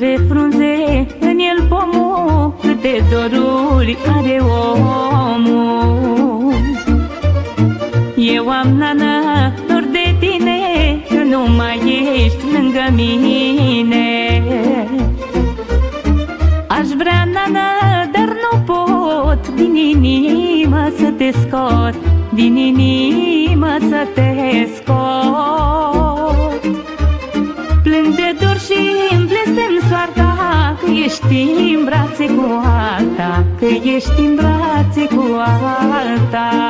are frunze, în el pomul, câte doruri are omul. Eu am nana, dor de tine, că nu mai ești lângă mine. Aș vrea, nana, dar nu pot, din inimă să te scot, din inimă să te scot. Ești în brațe cu alta Că ești în brațe cu alta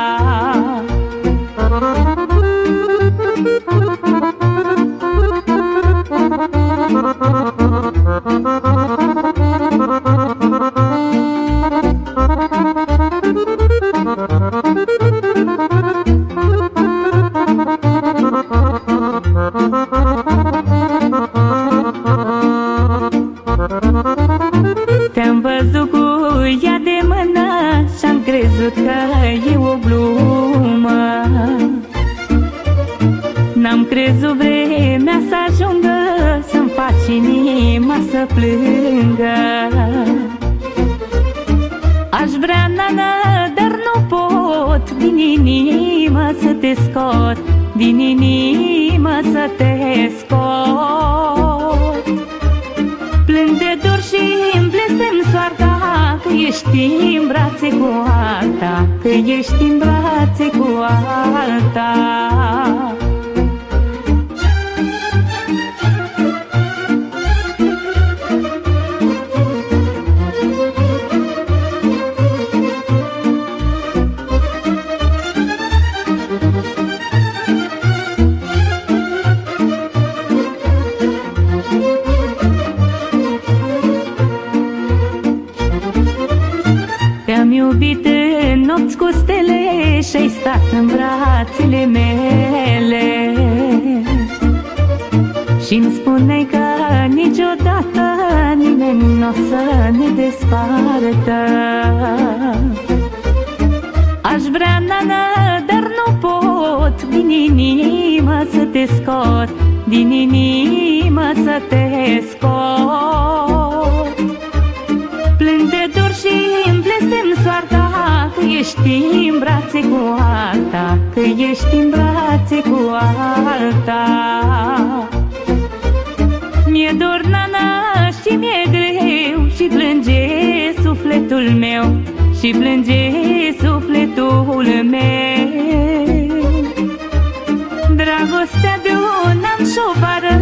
Te-am văzut cu ea de mână Și-am crezut că e o glumă. N-am crezut vremea să ajungă Să-mi faci inima să plângă. Aș vrea, nana, dar nu pot Din inimă să te scot Din inimă să te scot ești în brațe cu alta Că ești în brațe cu alta iubit în nopți cu stele Și-ai stat în brațele mele. Și-mi spuneai că niciodată Nimeni nu o să ne despartă. Aș vrea, nana, dar nu pot Din inimă să te scot Din inimă să te scot blestem soarta Că ești în brațe cu alta Că ești în brațe cu alta. Mi-e dor, nana, și mi-e greu Și plânge sufletul meu Și plânge sufletul meu. Dragostea de un an și o vară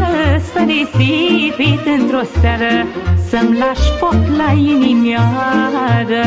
S-a risipit într-o seară Să-mi lași foc la inimioară